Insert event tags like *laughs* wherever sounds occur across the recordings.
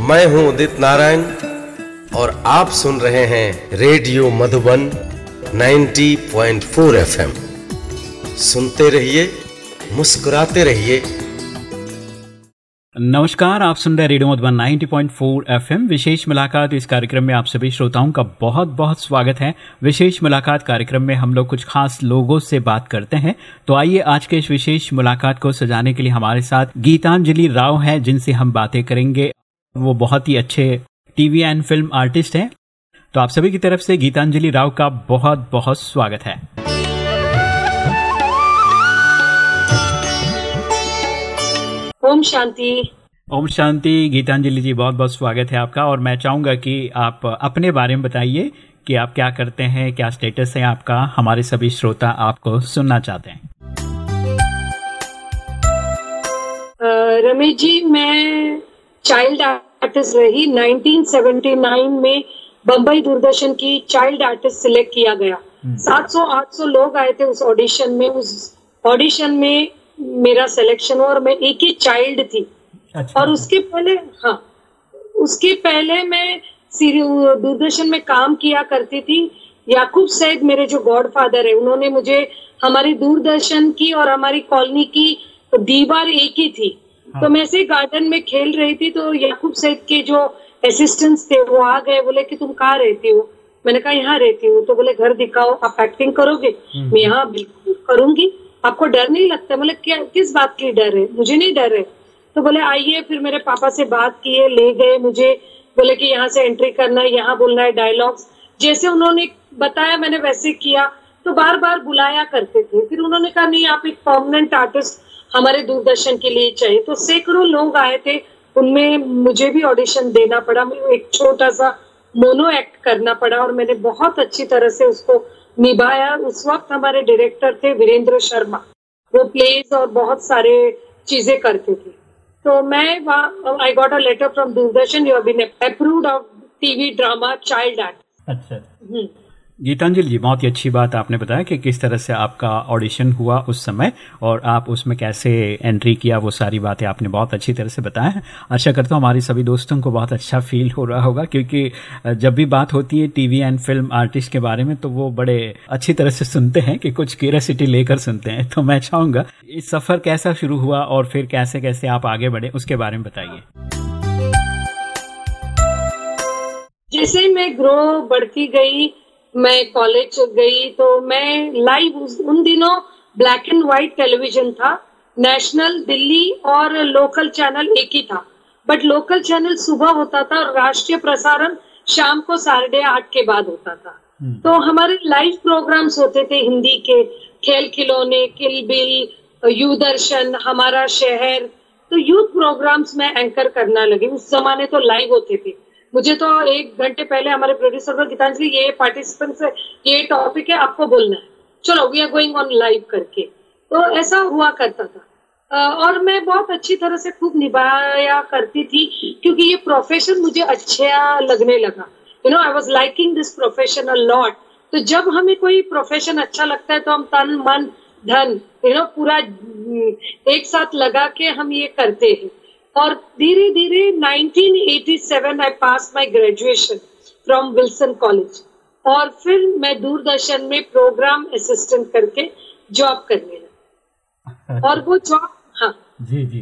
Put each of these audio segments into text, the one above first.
मैं हूँ उदित नारायण और आप सुन रहे हैं रेडियो मधुबन 90.4 एफएम। सुनते रहिए, मुस्कुराते रहिए। नमस्कार, आप सुन रहे रेडियो मधुबन 90.4 एफएम। विशेष मुलाकात इस कार्यक्रम में आप सभी श्रोताओं का बहुत बहुत स्वागत है। विशेष मुलाकात कार्यक्रम में हम लोग कुछ खास लोगों से बात करते हैं। तो आइए आज के इस विशेष मुलाकात को सजाने के लिए हमारे साथ गीतांजलि राव हैं, जिनसे हम बातें करेंगे। वो बहुत ही अच्छे टीवी एंड फ़िल्म आर्टिस्ट हैं। तो आप सभी की तरफ़ से गीतांजलि राव का बहुत बहुत स्वागत है। ओम शांति। ओम शांति गीतांजलि जी बहुत बहुत स्वागत है आपका। और मैं चाहूँगा कि आप अपने बारे में बताइए कि आप क्या करते हैं क्या स्टेटस है आपका। हमारे सभी श्रोता आपको सुनना चाहते हैं। रमेश जी मैं चाइल्ड आर्टिस्ट रही 1979 में बम्बई दूरदर्शन की चाइल्ड आर्टिस्ट सिलेक्ट किया गया। 700-800 लोग आए थे उस ऑडिशन में। उस ऑडिशन में मेरा सिलेक्शन हुआ और मैं एक ही चाइल्ड थी। अच्छा, और उसके पहले हाँ उसके पहले मैं दूरदर्शन में काम किया करती थी। याकूब सैद मेरे जो गॉड फादर है उन्होंने मुझे हमारी दूरदर्शन की और हमारी कॉलोनी की दीवार एक ही थी। हाँ। तो मैं ऐसे गार्डन में खेल रही थी तो याकूब सैद के जो असिस्टेंट्स थे वो आ गए बोले कि तुम कहाँ रहती हो? मैंने कहा यहाँ रहती हूँ। तो बोले घर दिखाओ आप एक्टिंग करोगे? मैं यहाँ बिल्कुल करूँगी। आपको डर नहीं लगता? बोले क्या किस बात की डर है? मुझे नहीं डर है। तो बोले आइए फिर मेरे पापा से बात किए ले गए मुझे। बोले कि यहाँ से एंट्री करना है यहाँ बोलना है डायलॉग्स जैसे उन्होंने बताया मैंने वैसे किया। तो बार बार बुलाया करते थे। फिर उन्होंने कहा नहीं आप एक परमानेंट आर्टिस्ट हमारे दूरदर्शन के लिए चाहिए। तो सैकड़ों लोग आए थे उनमें मुझे भी ऑडिशन देना पड़ा एक छोटा सा मोनो एक्ट करना पड़ा और मैंने बहुत अच्छी तरह से उसको निभाया। उस वक्त हमारे डायरेक्टर थे वीरेंद्र शर्मा। वो प्लेज और बहुत सारे चीज़ें करते थे। तो मैं I got a letter from Doordarshan you have been approved of TV drama child art अच्छा। गीतांजलि जी बहुत ही अच्छी बात आपने बताया कि किस तरह से आपका ऑडिशन हुआ उस समय और आप उसमें कैसे एंट्री किया, वो सारी बातें आपने बहुत अच्छी तरह से बताया है। आशा करता हूँ हमारी सभी दोस्तों को बहुत अच्छा फील हो रहा होगा क्योंकि जब भी बात होती है टीवी एंड फ़िल्म आर्टिस्ट के बारे में तो वो बड़े अच्छी तरह से सुनते हैं कि कुछ क्यूरसिटी लेकर सुनते हैं। तो मैं चाहूँगा, इस सफ़र कैसा शुरू हुआ और फिर कैसे कैसे आप आगे बढ़े, उसके बारे में बताइए। जैसे मैं ग्रो बढ़ती गई मैं कॉलेज गई तो मैं लाइव उन दिनों ब्लैक एंड व्हाइट टेलीविज़न था। नेशनल दिल्ली और लोकल चैनल एक ही था। बट लोकल चैनल सुबह होता था और राष्ट्रीय प्रसारण शाम को साढ़े आठ के बाद होता था। तो हमारे लाइव प्रोग्राम्स होते थे हिंदी के। खेल खिलौने किल बिल यू दर्शन हमारा शहर। तो यूथ प्रोग्राम्स में एंकर करना लगी। उस जमाने तो लाइव होते थे। मुझे तो एक घंटे पहले हमारे प्रोड्यूसर को गीतांजलि, ये पार्टिसिपेंट से ये टॉपिक है, आपको बोलना है। चलो we are going on live करके। तो ऐसा हुआ करता था। और मैं बहुत अच्छी तरह से खूब निभाया करती थी, क्योंकि ये प्रोफेशन मुझे अच्छा लगने लगा। You know I was liking this profession a lot तो जब हमें कोई प्रोफेशन अच्छा लगता है तो हम तन, मन, धन यू नो पूरा एक साथ लगा के हम ये करते हैं। और धीरे धीरे 1987 I pass my graduation from Wilson college और फिर मैं दूरदर्शन में प्रोग्राम असिस्टेंट करके जॉब करने लगा। और वो जॉब हाँ। जी जी।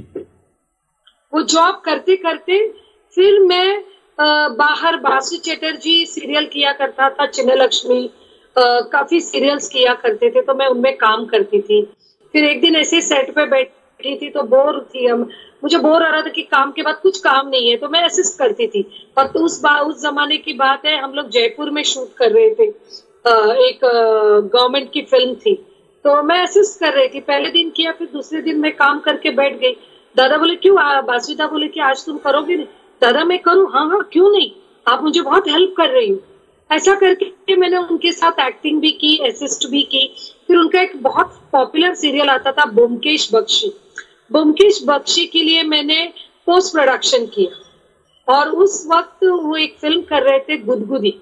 वो जॉब करते करते फिर मैं आ, बाहर बासु चैटर्जी सीरियल किया करता था चिन्ह लक्ष्मी काफ़ी सीरियल्स किया करते थे तो मैं उनमें काम करती थी। फिर एक दिन ऐसे सेट पे बैठी थी तो बोर थी हम। मुझे बोर आ रहा था कि काम के बाद कुछ काम नहीं है तो मैं असिस्ट करती थी। और तो उस बा, उस जमाने की बात है हम लोग जयपुर में शूट कर रहे थे। एक गवर्नमेंट की फ़िल्म थी। तो मैं असिस्ट कर रही थी। पहले दिन किया फिर दूसरे दिन मैं काम करके बैठ गई। दादा बोले क्यों बासुदा बोले कि आज तुम करोगे नहीं? दादा मैं करूँ? हाँ हाँ क्यों नहीं? आप मुझे बहुत हेल्प कर रही हो। ऐसा करके मैंने उनके साथ एक्टिंग भी की असिस्ट भी की। फिर उनका एक बहुत पॉपुलर सीरियल आता था बोमकेश बख्शी। बुमकेश बख्शी के लिए मैंने पोस्ट प्रोडक्शन किया। और उस वक्त वो एक फ़िल्म कर रहे थे गुदगुदी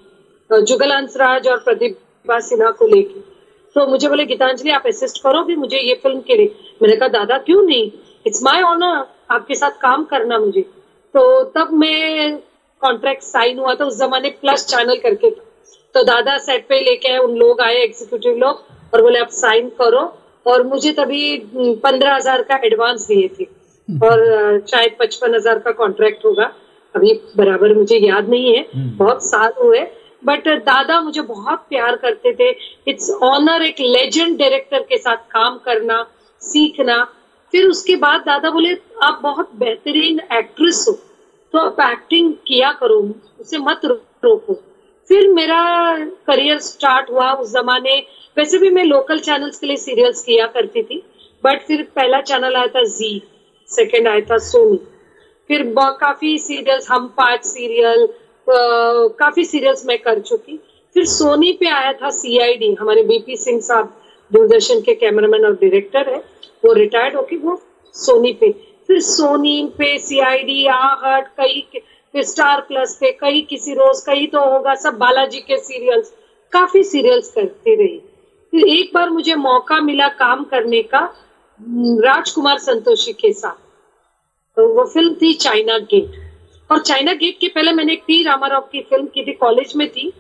जुगल हंसराज और प्रतिभा सिन्हा को लेके। तो मुझे बोले, गीतांजलि, आप असिस्ट करो भी मुझे ये फ़िल्म के लिए। मैंने कहा, दादा, क्यों नहीं? इट्स माय ऑनर आपके साथ काम करना मुझे। तो तब मैं कॉन्ट्रैक्ट साइन हुआ था, उस जमाने प्लस चैनल करके तो दादा सेट पे लेके आए, उन लोग आए एग्जीक्यूटिव लोग, और बोले, आप साइन करो और मुझे तभी पंद्रह हज़ार का एडवांस दिए थे। और शायद पचपन हज़ार का कॉन्ट्रैक्ट होगा। अभी बराबर मुझे याद नहीं है। हम्म। बहुत साल हुए। बट दादा मुझे बहुत प्यार करते थे। इट्स ऑनर एक लेजेंड डायरेक्टर के साथ काम करना सीखना। फिर उसके बाद दादा बोले आप बहुत बेहतरीन एक्ट्रेस हो। तो आप एक्टिंग किया करो उसे मत रोको। फिर मेरा करियर स्टार्ट हुआ उस जमाने, वैसे भी मैं लोकल चैनल्स के लिए सीरियल्स किया करती थी बट फिर पहला चैनल आया था जी सेकेंड आया था सोनी फिर काफ़ी सीरियल्स हम पाँच सीरियल काफ़ी सीरियल्स मैं कर चुकी। फिर सोनी पे आया था सीआईडी हमारे बीपी सिंह साहब दूरदर्शन के कैमरामैन और डायरेक्टर है, वो रिटायर्ड होके वो सोनी पे। फिर सोनी पे सीआईडी आहट कई फिर स्टार प्लस पे कई किसी रोज कई तो होगा, सब बालाजी के सीरियल्स काफ़ी सीरियल्स करती रही। फिर एक बार मुझे मौका मिला काम करने का राजकुमार संतोषी के साथ। तो वो फ़िल्म थी चाइना गेट और चाइना गेट के पहले मैंने एक टी रामाराव की फ़िल्म की थी कॉलेज में थी,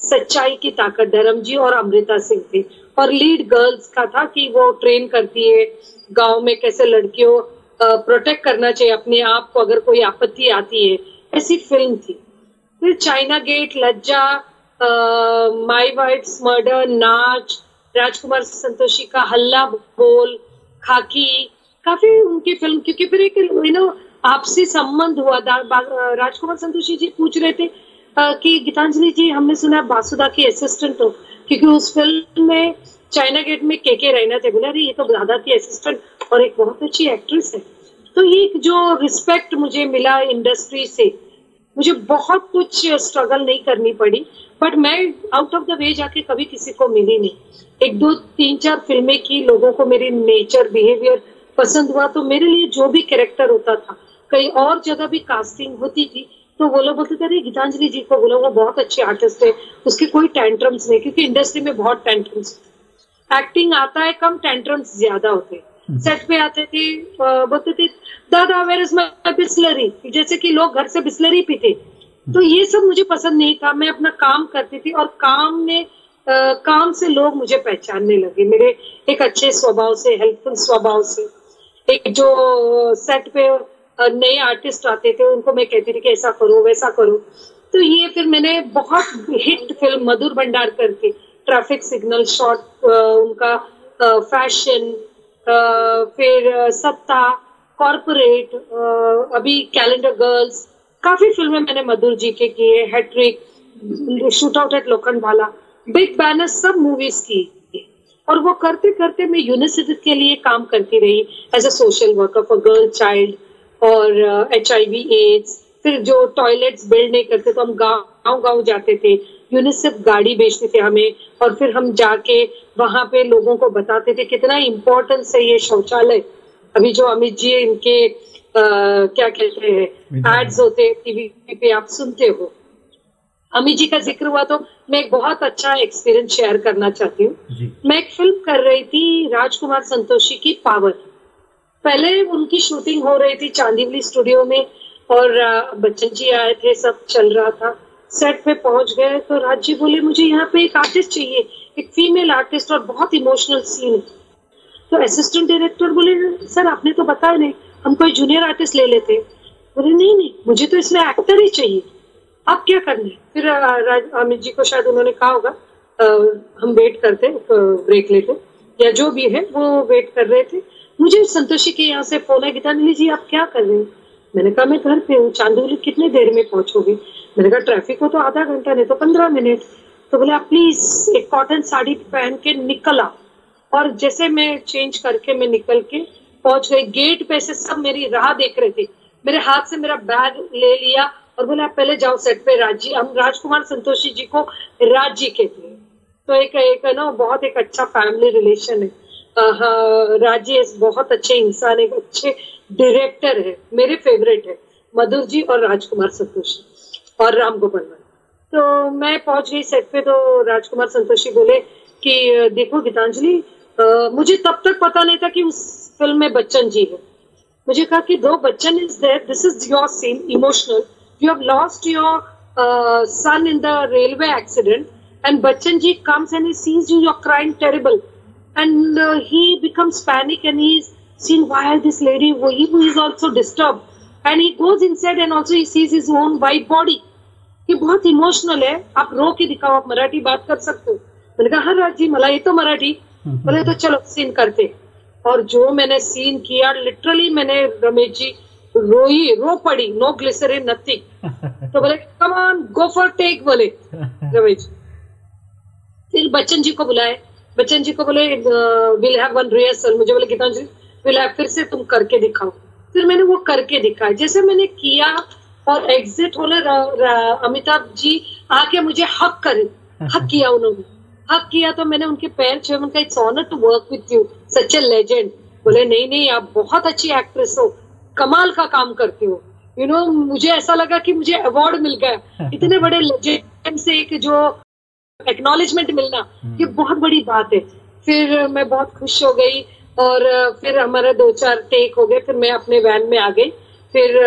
सच्चाई की ताकत धर्म जी और अमृता सिंह थी और लीड गर्ल्स का था कि वो ट्रेन करती है, गाँव में कैसे लड़कियों प्रोटेक्ट करना चाहिए, अपने आप को अगर कोई आपत्ति आती है ऐसी फ़िल्म थी। फिर चाइना गेट लज्जा माई वाइफ मर्डर नाच राजकुमार संतोषी का हल्ला, बोल, खाकी, काफ़ी उनकी फ़िल्म क्योंकि फिर एक यू नो आपसी संबंध हुआ। राजकुमार संतोषी जी पूछ रहे थे कि गीतांजलि जी, हमने सुना बासुदा की असिस्टेंट हो, क्योंकि उस फ़िल्म में चाइना गेट में के के रहना थे बोला अरे ये तो दादा की असिस्टेंट और एक बहुत अच्छी एक्ट्रेस है। तो ये जो रिस्पेक्ट मुझे मिला इंडस्ट्री से, मुझे बहुत कुछ स्ट्रगल नहीं करनी पड़ी बट मैं आउट ऑफ़ द वे जाके कभी किसी को मिली नहीं। एक दो, तीन, चार फ़िल्में की, लोगों को मेरी नेचर बिहेवियर पसंद हुआ तो मेरे लिए जो भी कैरेक्टर होता था, कहीं और जगह भी कास्टिंग होती थी तो वो लोग बोलते थे गीतांजलि जी को बोलो वो बहुत अच्छे आर्टिस्ट है, उसके कोई टेंट्रम्स नहीं, क्योंकि इंडस्ट्री में बहुत टेंट्रम्स एक्टिंग आता है, कम टेंट्रम्स ज़्यादा होते सेट। पे आते थे बोलते थे दादा वेर इज़ माई बिस्लरी? जैसे कि लोग घर से बिस्लरी पीते। तो ये सब मुझे पसंद नहीं था। मैं अपना काम करती थी और काम ने आ, काम से लोग मुझे पहचानने लगे। मेरे एक अच्छे स्वभाव से हेल्पफुल स्वभाव से। एक जो सेट पे नए आर्टिस्ट आते थे उनको मैं कहती थी कि ऐसा करो वैसा करो। तो ये फिर मैंने बहुत hit film Madhur Bhandarkar Traffic Signal shot उनका फ़ैशन फिर सत्ता कॉरपोरेट अभी कैलेंडर गर्ल्स काफ़ी फ़िल्में मैंने मधुर जी के किए हैट्रिक शूट आउट एट लोखंड वाला बिग बैनर सब मूवीज़ की। और वो करते करते मैं यूनिवर्सिटी के लिए काम करती रही as a social worker for girl child और एच आई वी एड्स फिर जो टॉयलेट्स बिल्ड नहीं करते तो हम गाँव गाँव जाते थे। यूनिसेफ गाड़ी बेचते थे हमें और फिर हम जाके वहाँ पे लोगों को बताते थे कितना इम्पोर्टेंस है ये शौचालय। अभी जो अमित जी इनके आ, क्या कहते हैं एड्स होते टीवी पे आप सुनते हो। अमित जी का ज़िक्र हुआ तो मैं एक बहुत अच्छा एक्सपीरियंस शेयर करना चाहती हूँ। मैं एक फ़िल्म कर रही थी राजकुमार संतोषी की पावर पहले उनकी शूटिंग हो रही थी चांदीवली स्टूडियो में और बच्चन जी आए थे, सब चल रहा था। सेट पे पहुँच गए तो राज जी बोले, मुझे यहाँ पे एक आर्टिस्ट चाहिए, एक फीमेल आर्टिस्ट और बहुत इमोशनल सीन तो असिस्टेंट डायरेक्टर बोले सर आपने तो बताया नहीं, हम कोई जूनियर आर्टिस्ट ले लेते। बोले, नहीं नहीं, मुझे तो इसमें एक्टर ही चाहिए। आप क्या करना फिर अमित जी को शायद उन्होंने कहा होगा हम वेट करते ब्रेक लेते। या जो भी है, वो वेट कर रहे थे। मुझे संतोषी के यहाँ से फ़ोन है गीतांजलि जी, आप क्या कर रहे हैं? मैंने कहा, मैं घर पे हूँ, चांदोली कितने देर में पहुंचोगे? मैंने कहा, ट्रैफ़िक हो तो आधा घंटा, नहीं तो पंद्रह मिनट। तो बोले आप प्लीज़, एक कॉटन साड़ी पहन के निकल और जैसे मैं चेंज करके मैं निकल के पहुँच गई गेट पे से सब मेरी राह देख रहे थे। मेरे हाथ से मेरा बैग ले लिया और बोले आप पहले जाओ सेट पे, राज़ी हम राजकुमार संतोषी जी को राज़ी कहते हैं। तो एक एक ना, बहुत एक अच्छा फैमिली रिलेशन है। राजेश बहुत अच्छे इंसान है, अच्छे डायरेक्टर है, मेरे फेवरेट है, मधुर जी और राजकुमार संतोषी और राम गोपाल तो मैं पहुँच गई सेट पे तो राजकुमार संतोषी बोले कि, देखो गीतांजलि मुझे तब तक पता नहीं था कि उस फ़िल्म में बच्चन जी है। मुझे कहा कि, दो Bachchan is there this is your scene emotional you have lost your son in the railway accident and Bachchan ji comes and sees you your crime terrible and uh, he becomes panic and he's seen why this lady he is also disturbed. And he goes inside and also he sees his own white body. ये बहुत emotional है। आप रो के दिखाओ आप मराठी बात कर सकते हो। मैंने कहा हाँ राज जी मला ये तो मराठी। बोले तो चलो सीन करते और जो मैंने सीन किया लिटरली मैंने रमेश जी रोई रो पड़ी। नो ग्लिसरिन नथिंग तो बोले come on go for take बोले रमेश फिर बच्चन जी को बुलाए। बच्चन जी को बोले विल हैव वन रिहर्सल मुझे बोले गीतांजलि विल हैव फिर से तुम करके दिखाओ. फिर मैंने वो करके दिखाया। जैसे मैंने किया और एग्जिट होने अमिताभ जी आके मुझे हक करे। हक किया उन्होंने। हक किया तो मैंने उनके पैर छुए उनका it's honour to work with you such a legend बोले नहीं नहीं आप बहुत अच्छी एक्ट्रेस हो। कमाल का काम करती हो। यू you नो know, मुझे ऐसा लगा कि मुझे अवार्ड मिल गया। *laughs* इतने बड़े लेजेंड से एक जो एक्नोलेजमेंट मिलना ये बहुत बड़ी बात है। फिर मैं बहुत खुश हो गई और फिर हमारे दो चार टेक हो गए फिर मैं अपने वैन में आ गई। फिर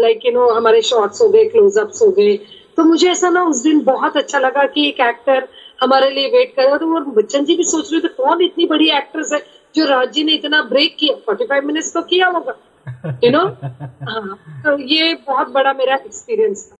लाइक यू नो हमारे शॉर्ट्स हो गए क्लोजअप्स हो गए। तो मुझे ऐसा ना उस दिन बहुत अच्छा लगा कि एक एक्टर हमारे लिए वेट कर रहा था। और बच्चन जी भी सोच रहे थे कौन इतनी बड़ी एक्ट्रेस है जो राज जी ने इतना ब्रेक किया? फोर्टी फाइव मिनट्स तो किया होगा यू नो *laughs* हाँ तो ये बहुत बड़ा मेरा एक्सपीरियंस था।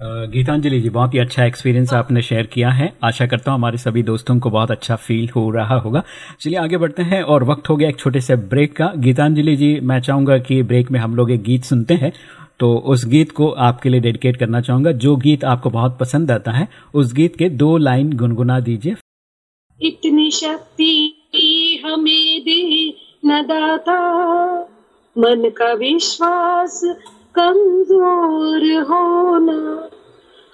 गीतांजलि जी, बहुत ही अच्छा एक्सपीरियंस आपने शेयर किया है। आशा करता हूँ हमारे सभी दोस्तों को बहुत अच्छा फील हो रहा होगा। चलिए आगे बढ़ते हैं और वक्त हो गया एक छोटे से ब्रेक का। गीतांजलि जी, मैं चाहूँगा कि ब्रेक में हम लोग एक गीत सुनते हैं। तो उस गीत को आपके लिए डेडिकेट करना चाहूँगा। जो गीत आपको बहुत पसंद आता है, उस गीत के दो लाइन गुनगुना दीजिए। इतनी शक्ति हमें दे, न दाता, मन का विश्वास कमज़ोर होना।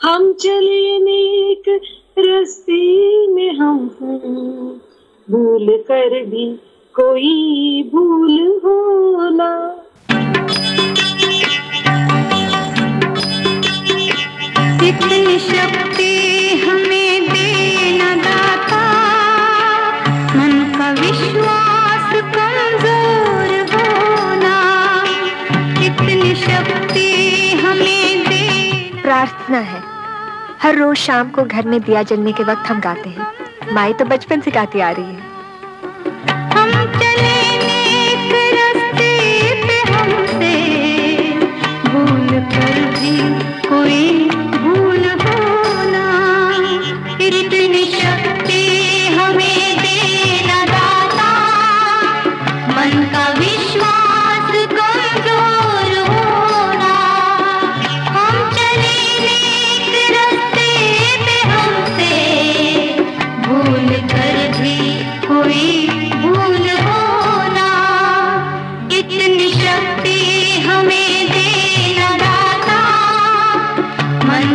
हम चले नेक रस्ते में हम भूल कर भी कोई भूल होना। कितने शक्ति प्रार्थना है। हर रोज शाम को घर में दिया जलने के वक्त हम गाते हैं। माई तो बचपन से गाती आ रही है।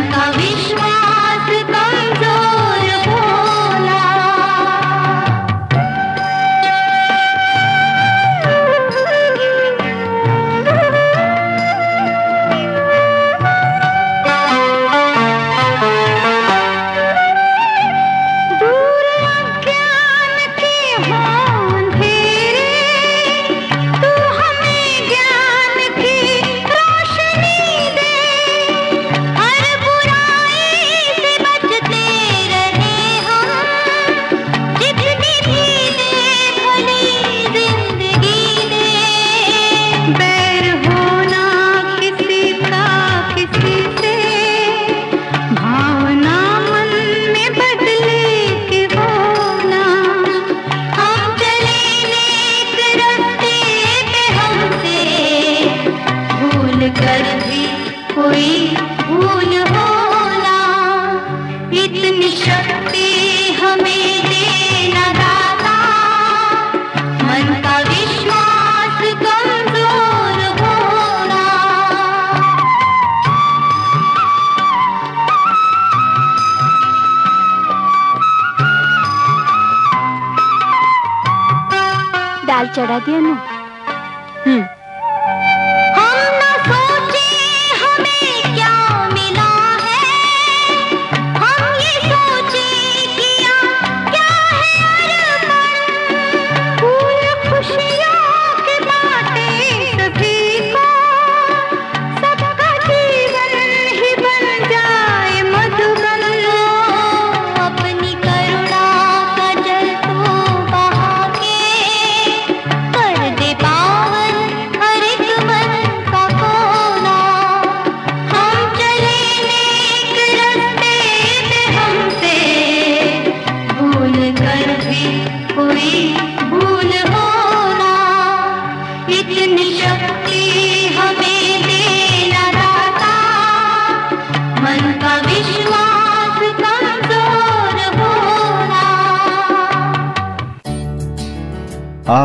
का विश्वास दाल चढ़ा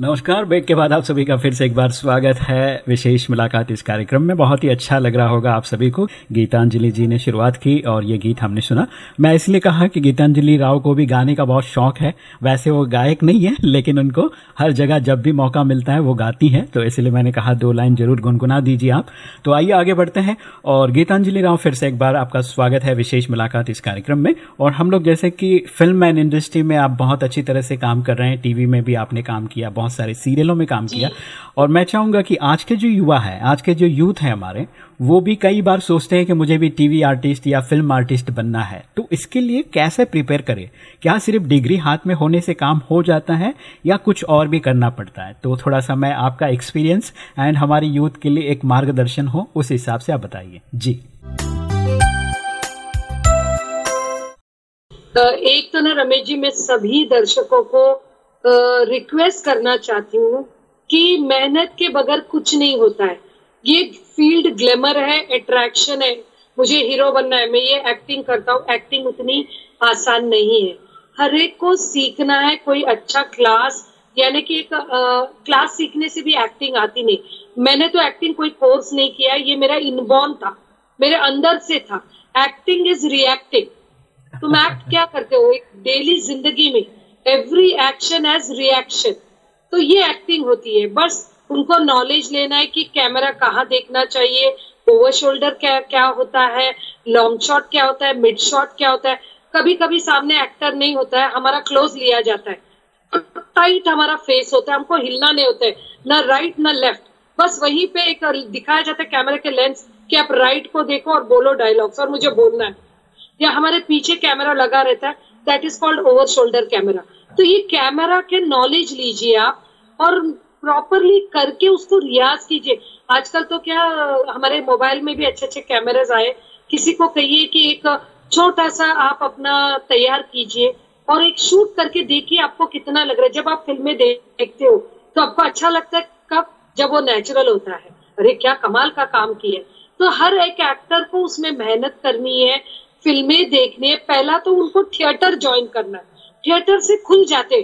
नमस्कार, ब्रेक के बाद आप सभी का फिर से एक बार स्वागत है। विशेष मुलाकात इस कार्यक्रम में। बहुत ही अच्छा लग रहा होगा आप सभी को। गीतांजलि जी ने शुरुआत की और ये गीत हमने सुना। मैं इसलिए कहा कि गीतांजलि राव को भी गाने का बहुत शौक है। वैसे वो गायक नहीं है, लेकिन उनको हर जगह जब भी मौका मिलता है वो गाती हैं। तो इसलिए मैंने कहा, दो लाइन ज़रूर गुनगुना दीजिए आप। तो आइए आगे बढ़ते हैं और गीतांजलि राव फिर से एक बार आपका स्वागत है विशेष मुलाकात इस कार्यक्रम में। और हम लोग जैसे कि फ़िल्म एंड इंडस्ट्री में आप बहुत अच्छी तरह से काम कर रहे हैं। टीवी में भी आपने काम किया, बहुत सारे सीरियलों में काम किया। और मैं चाहूँगा कि आज के जो युवा है आज के जो यूथ है हमारे वो भी कई बार सोचते हैं कि मुझे भी टीवी आर्टिस्ट या फ़िल्म आर्टिस्ट बनना है। तो इसके लिए कैसे प्रिपेयर करें? क्या सिर्फ़ डिग्री हाथ में होने से काम हो जाता है या कुछ और भी करना पड़ता है? तो थोड़ा सा मैं आपका एक्सपीरियंस एंड हमारे यूथ के लिए एक मार्गदर्शन हो उस हिसाब से आप बताइए। जी। अ, एक तो ना रमेश जी मैं सभी दर्शकों को रिक्वेस्ट करना चाहती हूँ कि मेहनत के बगैर कुछ नहीं होता है। ये फ़ील्ड ग्लैमर है अट्रैक्शन है। मुझे हीरो बनना है। मैं ये एक्टिंग करता हूँ। एक्टिंग उतनी आसान नहीं है। हर एक को सीखना है। कोई अच्छा क्लास यानी कि एक क्लास सीखने से भी एक्टिंग आती नहीं। मैंने तो एक्टिंग कोई कोर्स नहीं किया। ये मेरा इनबॉर्न था। मेरे अंदर से था। एक्टिंग इज़ रिएक्टिंग तुम एक्ट *laughs* क्या करते हो? एक डेली ज़िंदगी में एवरी एक्शन एज रिएक्शन तो ये एक्टिंग होती है। बस उनको नॉलेज लेना है कि कैमरा कहाँ देखना चाहिए ओवर शोल्डर क्या क्या होता है लॉन्ग शॉट क्या होता है मिड शॉट क्या होता है। कभी कभी सामने एक्टर नहीं होता है, हमारा क्लोज लिया जाता है। टाइट हमारा फेस होता है, हमको हिलना नहीं होता है, ना राइट ना लेफ़्ट बस वहीं पे एक दिखाया जाता है कैमरे के लेंस कि आप राइट को देखो और बोलो डायलॉग्स और मुझे बोलना है। या हमारे पीछे कैमरा लगा रहता है that is called over shoulder camera तो ये कैमरा के नॉलेज लीजिए आप और प्रॉपरली करके उसको रियाज कीजिए। आजकल तो क्या, हमारे मोबाइल में भी अच्छे अच्छे कैमराज आए। किसी को कहिए कि एक छोटा सा आप अपना तैयार कीजिए और एक शूट करके देखिए आपको कितना लग रहा है। जब आप फ़िल्में देखते हो तो आपको अच्छा लगता है कब? जब वो नेचुरल होता है। अरे, क्या कमाल का काम किया तो हर एक एक्टर को उसमें मेहनत करनी है। फ़िल्में देखने, पहला तो उनको थिएटर ज्वाइन करना, थिएटर से खुल जाते,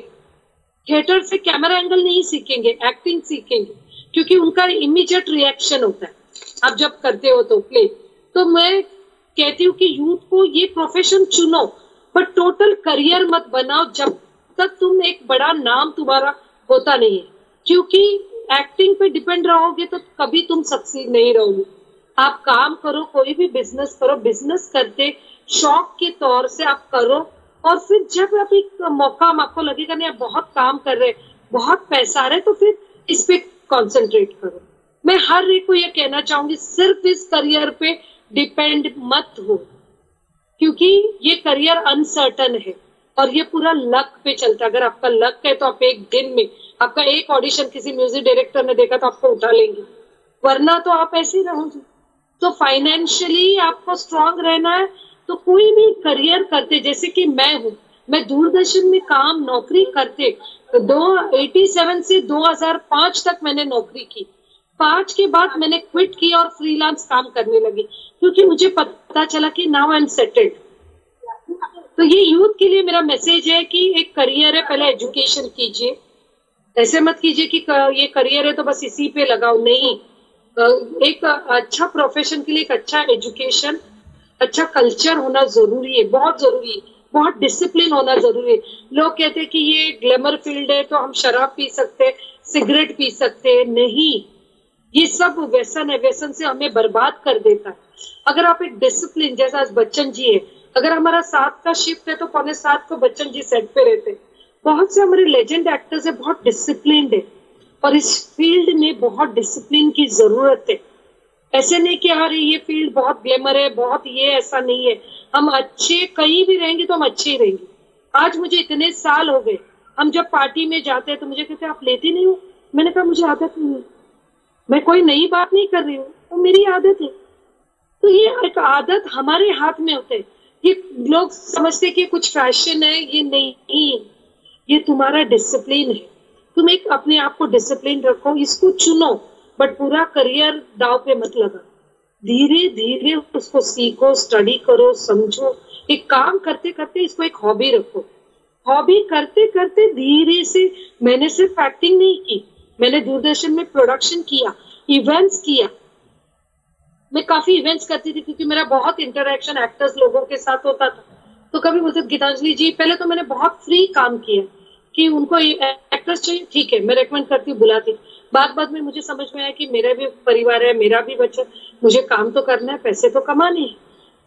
थिएटर से कैमरा एंगल नहीं सीखेंगे एक्टिंग सीखेंगे, क्योंकि उनका इमीडिएट रिएक्शन होता है। आप जब करते हो तो प्ले तो मैं कहती हूँ कि यूथ को ये प्रोफेशन चुनो बट टोटल करियर मत बनाओ जब तक तुम एक बड़ा नाम तुम्हारा होता नहीं है। क्योंकि एक्टिंग पे डिपेंड रहोगे तो कभी तुम सक्सीड नहीं रहोगे। आप काम करो, कोई भी बिज़नेस करो बिज़नेस करते शौक के तौर से आप करो और फिर जब आप एक मौका आपको लगेगा, नहीं, आप बहुत काम कर रहे बहुत पैसा आ रहा है तो फिर इस पे कंसंट्रेट करो। मैं हर एक को ये कहना चाहूँगी, सिर्फ़ इस करियर पे डिपेंड मत हो, क्योंकि ये करियर अनसर्टन है और ये पूरा लक पे चलता है। अगर आपका लक है तो आप एक दिन में, आपका एक ऑडिशन किसी म्यूज़िक डायरेक्टर ने देखा तो आपको उठा लेंगे, वरना तो आप ऐसे रहोगे। तो फाइनेंशियली आपको स्ट्रांग रहना है तो कोई भी करियर करते, जैसे कि मैं हूँ, मैं दूरदर्शन में काम, नौकरी करते तो दो एटी सेवन से 2005 तक मैंने नौकरी की। पाँच के बाद मैंने क्विट किया और फ्रीलांस काम करने लगी, क्योंकि मुझे पता चला कि नाउ आई एम सेटेड तो ये यूथ के लिए मेरा मैसेज है कि एक करियर है, पहले एजुकेशन कीजिए। ऐसे मत कीजिए कि ये करियर है तो बस इसी पे लगाओ, नहीं। एक अच्छा प्रोफेशन के लिए एक अच्छा एजुकेशन अच्छा कल्चर होना ज़रूरी है, बहुत ज़रूरी है, बहुत डिसिप्लिन होना ज़रूरी है। लोग कहते हैं कि ये ग्लैमर फ़ील्ड है तो हम शराब पी सकते सिगरेट पी सकते, नहीं। ये सब व्यसन है, व्यसन से हमें बर्बाद कर देता है। अगर आप एक डिसिप्लिन जैसा आज बच्चन जी है, अगर हमारा सात का शिफ्ट है तो पौने सात को बच्चन जी सेट पे रहते बहुत से हमारे लेजेंड एक्टर्स है, बहुत डिसिप्लिन है। और इस फ़ील्ड में बहुत डिसिप्लिन की ज़रूरत है। ऐसे नहीं कि, अरे, ये फ़ील्ड बहुत ग्लैमर है, बहुत ये, ऐसा नहीं है। हम अच्छे कहीं भी रहेंगे तो हम अच्छे ही रहेंगे। आज मुझे इतने साल हो गए। हम जब पार्टी में जाते हैं तो मुझे कहते आप लेती नहीं हो? मैंने कहा, मुझे आदत नहीं है। मैं कोई नई बात नहीं कर रही हूँ। तो मेरी आदत है। तो ये एक आदत हमारे हाथ में होते ये लोग समझते कि कुछ फ़ैशन है, ये नहीं ये तुम्हारा डिसिप्लिन है। तुम एक अपने आप को डिसिप्लिन रखो, इसको चुनो बट पूरा करियर दाव पे मत लगा। धीरे धीरे उसको सीखो स्टडी करो, समझो। एक काम करते करते इसको एक हॉबी रखो। हॉबी करते करते धीरे से, मैंने सिर्फ़ एक्टिंग नहीं की, मैंने दूरदर्शन में प्रोडक्शन किया इवेंट्स किया। मैं काफ़ी इवेंट्स करती थी क्योंकि मेरा बहुत इंटरेक्शन एक्टर्स लोगों के साथ होता था। तो कभी मुझे गीतांजलि जी, पहले तो मैंने बहुत फ्री काम किया। कि उनको एक्ट्रेस चाहिए? ठीक है, मैं रेकमेंड करती हूँ, बुलाती बाद बाद में मुझे समझ में आया कि मेरा भी परिवार है, मेरा भी बच्चा मुझे काम तो करना है, पैसे तो कमाने हैं।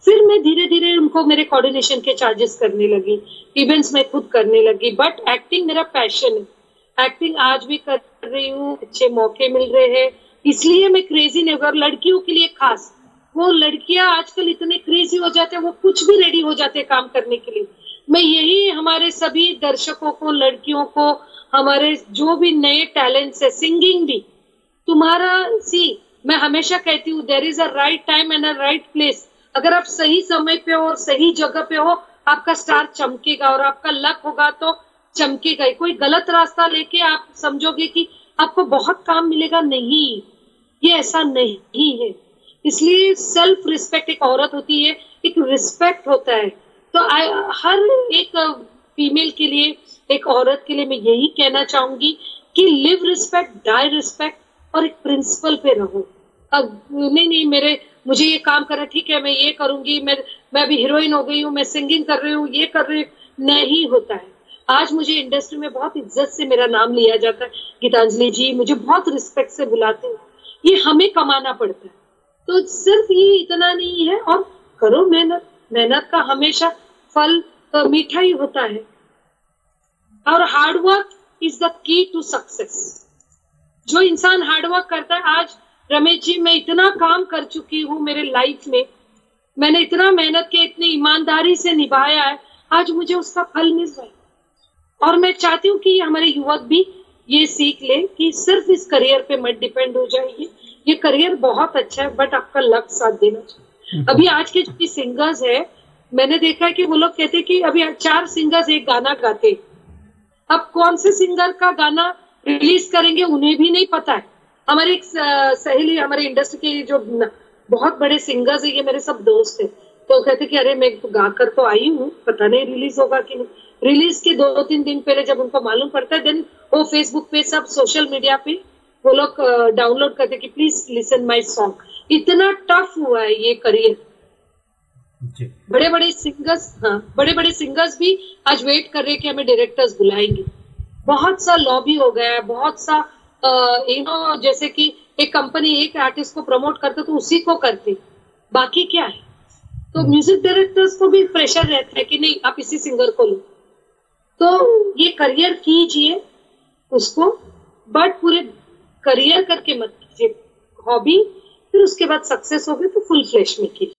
फिर मैं धीरे धीरे उनको मेरे कोऑर्डिनेशन के चार्जेस करने लगी इवेंट्स में खुद करने लगी। बट एक्टिंग मेरा पैशन है। एक्टिंग आज भी कर रही हूँ, अच्छे मौके मिल रहे हैं। इसलिए मैं क्रेजी नहीं और लड़कियों के लिए खास, वो लड़कियाँ आजकल इतने क्रेजी हो जाते हैं, वो कुछ भी रेडी हो जाते हैं काम करने के लिए। मैं यही हमारे सभी दर्शकों को, लड़कियों को, हमारे जो भी नए टैलेंट्स है सिंगिंग भी। तुम्हारा सी, मैं हमेशा कहती हूँ there is a right time and a right place अगर आप सही समय पे हो और सही जगह पे हो, आपका स्टार चमकेगा और आपका लक होगा तो चमकेगा कोई गलत रास्ता लेके आप समझोगे कि आपको बहुत काम मिलेगा? नहीं। ये ऐसा नहीं है। इसलिए सेल्फ रिस्पेक्ट एक औरत होती है, एक रिस्पेक्ट होता है। तो I, हर एक फीमेल के लिए एक औरत के लिए मैं यही कहना चाहूँगी कि लिव रिस्पेक्ट डाई रिस्पेक्ट और एक प्रिंसिपल पे रहो। अब नहीं नहीं मेरे मुझे ये काम करना ठीक है मैं ये करूँगी मैं मैं अभी हीरोइन हो गई हूँ मैं सिंगिंग कर रही हूँ ये कर रही हूँ नहीं होता है। आज मुझे इंडस्ट्री में बहुत इज़्ज़त से मेरा नाम लिया जाता है। गीतांजलि जी मुझे बहुत रिस्पेक्ट से बुलाते हैं। ये हमें कमाना पड़ता है। तो सिर्फ़ ये इतना नहीं है और करो मेहनत। मेहनत का हमेशा फल अ, मीठा ही होता है। और hard work is the key to success जो इंसान हार्ड वर्क करता है आज रमेश जी मैं इतना काम कर चुकी हूँ मेरे लाइफ में। मैंने इतना मेहनत के इतनी ईमानदारी से निभाया है आज मुझे उसका फल मिल रहा है। और मैं चाहती हूँ कि हमारे युवक भी ये सीख ले कि सिर्फ़ इस करियर पे मत डिपेंड हो जाइए। ये करियर बहुत अच्छा है बट आपका लक साथ देना चाहिए। अभी आज के जो सिंगर्स है, मैंने देखा है कि वो लोग कहते कि अभी चार सिंगर्स एक गाना गाते अब कौन से सिंगर का गाना रिलीज़ करेंगे, उन्हें भी नहीं पता है। हमारे एक सहेली, हमारे इंडस्ट्री के जो बहुत बड़े सिंगर्स है, ये मेरे सब दोस्त है। तो कहते कि अरे मैं तो गाकर तो आई हूँ, पता नहीं रिलीज़ होगा कि नहीं। रिलीज़ के दो तीन दिन पहले जब उनको मालूम पड़ता है देन वो फेसबुक पे सब सोशल मीडिया पे वो लोग डाउनलोड करते कि प्लीज़ लिसन माई सॉन्ग इतना टफ हुआ है ये करियर बड़े बड़े सिंगर्स हाँ बड़े बड़े सिंगर्स भी आज वेट कर रहे हैं कि हमें डायरेक्टर्स बुलाएँगे। बहुत सा लॉबी हो गया है बहुत सा यू नो जैसे कि एक कंपनी एक आर्टिस्ट को प्रमोट करते तो उसी को करते। बाकी क्या है? तो म्यूज़िक डायरेक्टर्स को भी प्रेशर रहता है कि नहीं आप इसी सिंगर को लो। तो ये करियर कीजिए उसको बट पूरे करियर करके मत कीजिए। हॉबी फिर उसके बाद सक्सेस हो गई तो फुल फ्लैश में की।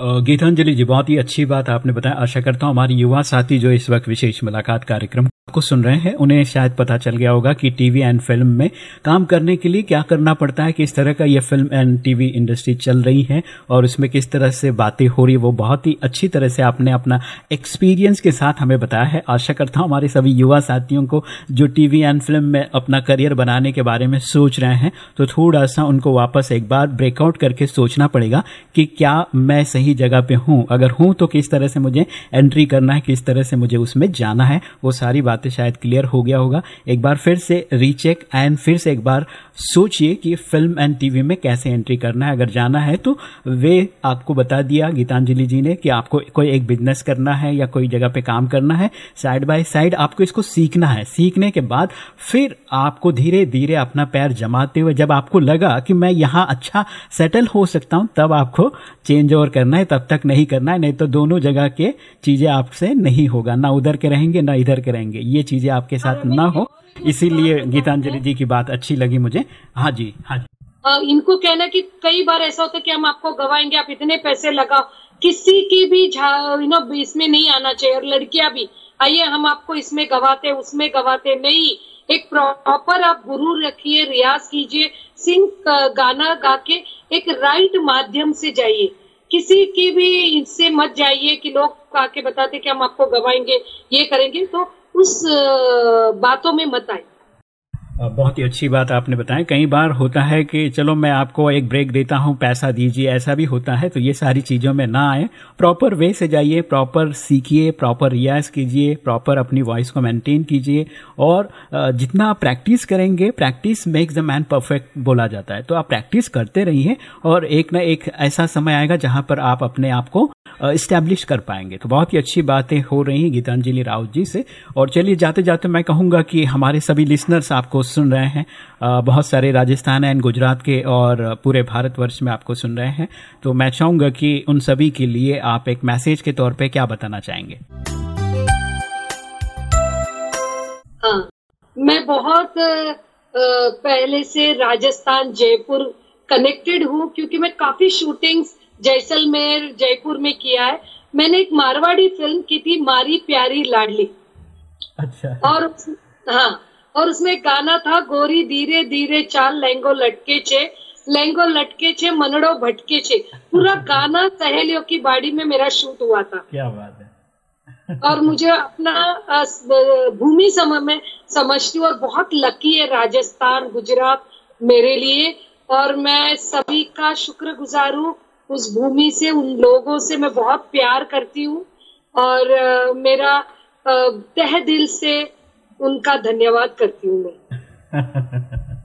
गीतांजलि जी, बहुत ही अच्छी बात आपने बताया। आशा करता हूँ हमारी युवा साथी जो इस वक्त विशेष मुलाकात कार्यक्रम को सुन रहे हैं, उन्हें शायद पता चल गया होगा कि टीवी एंड फ़िल्म में काम करने के लिए क्या करना पड़ता है, किस तरह का ये फ़िल्म एंड टीवी इंडस्ट्री चल रही है और उसमें किस तरह से बातें हो रही है, वो बहुत ही अच्छी तरह से आपने अपना एक्सपीरियंस के साथ हमें बताया है। आशा करता हूँ हमारे सभी युवा साथियों को जो टीवी एंड फ़िल्म में अपना करियर बनाने के बारे में सोच रहे हैं तो थोड़ा सा उनको वापस एक बार ब्रेकआउट करके सोचना पड़ेगा कि क्या मैं सही जगह पर हूँ। अगर हूँ तो किस तरह से मुझे एंट्री करना है, किस तरह से मुझे उसमें जाना है, वो सारी बातें शायद क्लियर हो गया होगा। एक बार फिर से रीचेक एंड फिर से एक बार सोचिए कि फ़िल्म एंड टीवी में कैसे एंट्री करना है। अगर जाना है तो वे आपको बता दिया, गीतांजलि जी ने, कि आपको कोई एक बिज़नेस करना है या कोई जगह पे काम करना है। साइड बाय साइड आपको इसको सीखना है। सीखने के बाद फिर आपको धीरे धीरे अपना पैर जमाते हुए, जब आपको लगा कि मैं यहाँ अच्छा सेटल हो सकता हूँ, तब आपको चेंज ओवर करना है, तब तक नहीं करना है, नहीं तो दोनों जगह के चीज़ें आपसे नहीं होगा। ना उधर के रहेंगे, ना इधर के रहेंगे। ये चीज़ें आपके साथ ना हो। इसीलिए गीतांजलि जी की बात अच्छी लगी मुझे। हाँ जी हाँ जी। इनको कहना कि कई बार ऐसा होता है कि हम आपको गवाएँगे आप इतने पैसे लगाओ। किसी की भी यू नो इसमें नहीं आना चाहिए और लड़कियाँ भी। आइए हम आपको इसमें गवाते उसमें गवाते। नहीं एक प्रॉपर आप गुरु रखिए रियाज कीजिए सिंह गाना गा के एक राइट माध्यम से जाइए। किसी की भी इससे मत जाइए कि लोग आके बताते कि हम आपको गवाएँगे ये करेंगे। तो उस बातों में मत आए बहुत ही अच्छी बात आपने बताया कई बार होता है कि चलो मैं आपको एक ब्रेक देता हूँ, पैसा दीजिए, ऐसा भी होता है तो ये सारी चीज़ों में ना आए। प्रॉपर वे से जाइए प्रॉपर सीखिए प्रॉपर रियाज कीजिए प्रॉपर अपनी वॉइस को मेंटेन कीजिए और जितना आप प्रैक्टिस करेंगे practice makes the man perfect बोला जाता है। तो आप प्रैक्टिस करते रहिए और एक ना एक ऐसा समय आएगा जहाँ पर आप अपने आप को इस्टेब्लिश कर पाएँगे। तो बहुत ही अच्छी बातें हो रही हैं गीतांजलि राउत जी से। और चलिए जाते जाते मैं कहूँगा कि हमारे सभी लिसनर्स आपको सुन रहे हैं। बहुत सारे राजस्थान एंड गुजरात के और पूरे भारतवर्ष में आपको सुन रहे हैं। तो मैं चाहूँगा कि उन सभी के लिए आप एक मैसेज के तौर पे क्या बताना चाहेंगे? हाँ मैं बहुत पहले से राजस्थान जयपुर कनेक्टेड हूँ क्योंकि मैं काफ़ी शूटिंग्स जैसलमेर जयपुर में किया है। मैंने एक मारवाड़ी फ़िल्म की थी मारी प्यारी लाडली। अच्छा। और हाँ और उसमें गाना था गोरी धीरे धीरे चाल लहंगो लटके छे लहंगो लटके छे मनड़ो भटके छे। पूरा गाना सहेलियों की बाड़ी में मेरा शूट हुआ था। क्या बात है। और मुझे अपना भूमि समय में समझती हूँ और बहुत लकी है राजस्थान गुजरात मेरे लिए। और मैं सभी का शुक्रगुजार हूँ उस भूमि से उन लोगों से मैं बहुत प्यार करती हूँ। और मेरा तह दिल से उनका धन्यवाद करती हूँ मैं। *laughs*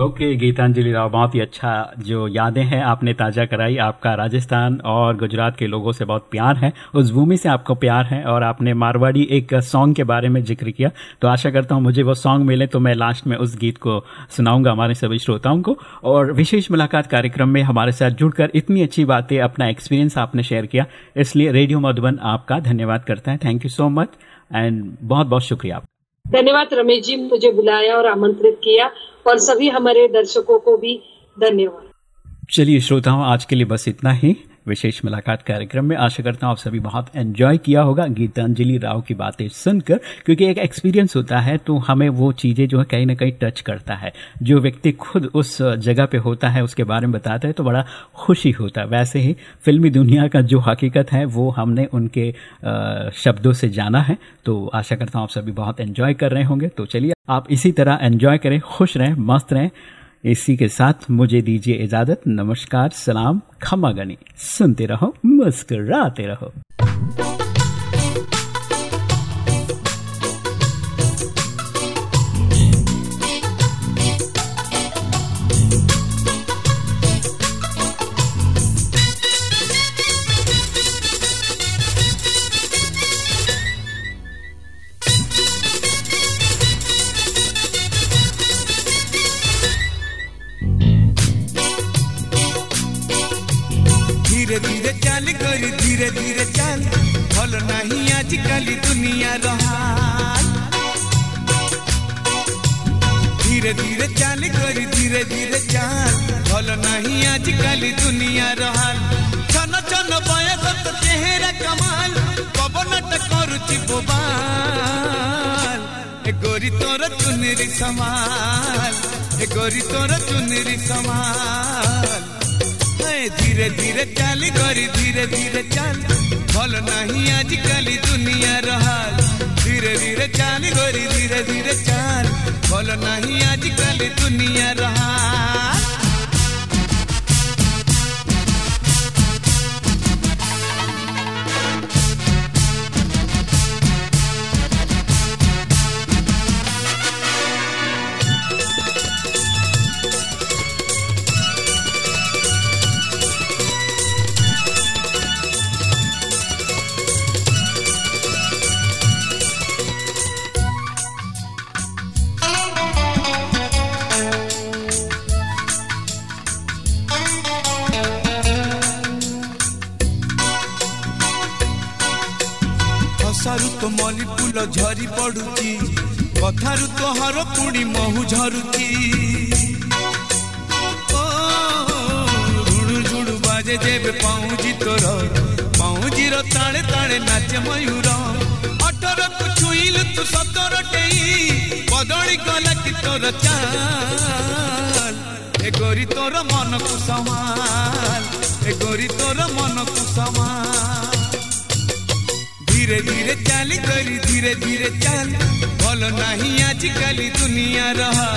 ओके, गीतांजलि राव, बहुत ही अच्छा जो यादें हैं आपने ताज़ा कराई। आपका राजस्थान और गुजरात के लोगों से बहुत प्यार है। उस भूमि से आपको प्यार है और आपने मारवाड़ी एक सॉन्ग के बारे में ज़िक्र किया। तो आशा करता हूँ मुझे वो सॉन्ग मिले तो मैं लास्ट में उस गीत को सुनाऊँगा हमारे सभी श्रोताओं को। और विशेष मुलाकात कार्यक्रम में हमारे साथ जुड़कर इतनी अच्छी बातें, अपना एक्सपीरियंस आपने शेयर किया। इसलिए रेडियो मधुबन आपका धन्यवाद करता है। Thank you so much and बहुत बहुत शुक्रिया धन्यवाद रमेश जी, मुझे बुलाया और आमंत्रित किया और सभी हमारे दर्शकों को भी धन्यवाद। चलिए श्रोताओं, आज के लिए बस इतना ही। विशेष मुलाकात कार्यक्रम में आशा करता हूँ आप सभी बहुत एंजॉय किया होगा। गीतांजलि राव की बातें सुनकर, क्योंकि एक एक्सपीरियंस होता है तो हमें वो चीज़ें जो है कहीं ना कहीं टच करता है। जो व्यक्ति खुद उस जगह पे होता है, उसके बारे में बताता है तो बड़ा खुशी होता है। वैसे ही फिल्मी दुनिया का जो हकीकत है, वो हमने उनके शब्दों से जाना है तो आशा करता हूँ आप सभी बहुत एंजॉय कर रहे होंगे। तो चलिए, आप इसी तरह एंजॉय करें, खुश रहें, मस्त रहें। इसी के साथ मुझे दीजिए इजाज़त नमस्कार सलाम खमा गनी। सुनते रहो मुस्कुराते रहो। तो नहीं दुनिया धीरे धीरे चाल धीरे धीरे चाल। नहीं दुनिया रहा। छन छन बयस तो चेहरा कमाल। पवन करुचि बोबाल। गोरी तोर चुनरी समाल ए गोरी तोर चुनरी समाल धीरे धीरे चल करी, धीरे धीरे चल। भल नहीं आज कल दुनिया रहा धीरे धीरे चाल करी, धीरे धीरे चल। भल नहीं आज कल दुनिया रहाल। ଫୁଲ ଝରି ପଡୁଛି କଥାରୁ ତୋହର ପୁଣି ମହୁ ଝରୁଛି ଓ, ଝୁଣୁ ଝୁଣୁ ବାଜେ ଯେବେ ପାଉଁଜି ତୋର ପାଉଁଜିର ତାଳେ ତାଳେ ନାଚେ ମୟୂର ଅଠରକୁ ଛୁଇଁଲୁ ତୁ ସତର ଟେଇ ବଦଳି ଗଲା କି ତୋର ଚାଲ ଏ ଗୋରି ତୋର ମନକୁ ସମାଲ ଏ ଗୋରି ତୋର ମନକୁ ସମାଲ धीरे धीरे चाल करी, धीरे धीरे चाल। भलो नहीं आज कल दुनिया रहा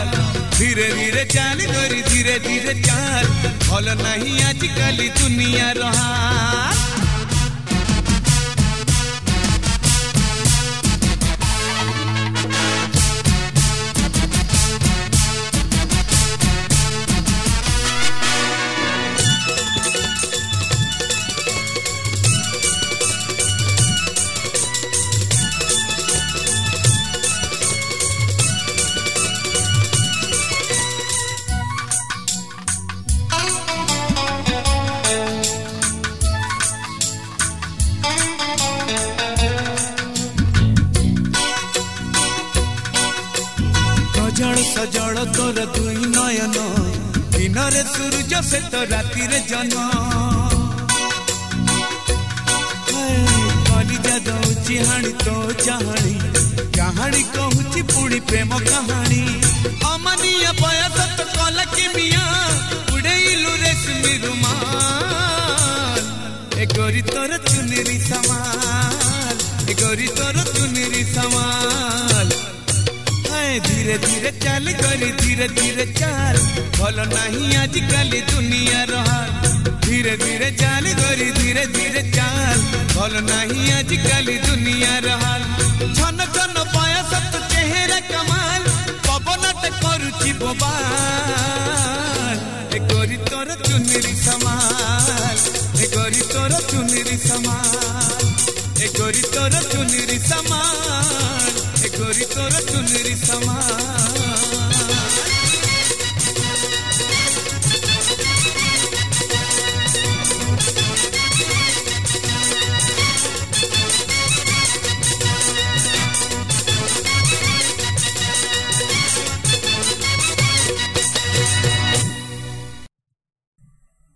धीरे धीरे चाल करी, धीरे धीरे चाल। भलो नहीं आज कल दुनिया रहा राति तो, तो कहानी कहूची पुणी प्रेम कहानी अमानिया तो कल के मिया उड़ेलु रे तोर चुनरी समाल गोरी तोर धीरे धीरे चाल गरी धीरे धीरे चाल। भल नहीं आजिकाली दुनिया रहाल। धीरे धीरे चाल गरी धीरे धीरे चाल। भल नहीं आजिकाली दुनिया रहाल। छन छन बयस तो चेहरा कमाल। पवनट करुची बोबाल। ए गोरी तोर चुनरी समाल। ए गोरी तोर चुनरी समाल। ए गोरी तोर चुनरी समाल। तोर चुनरी समाल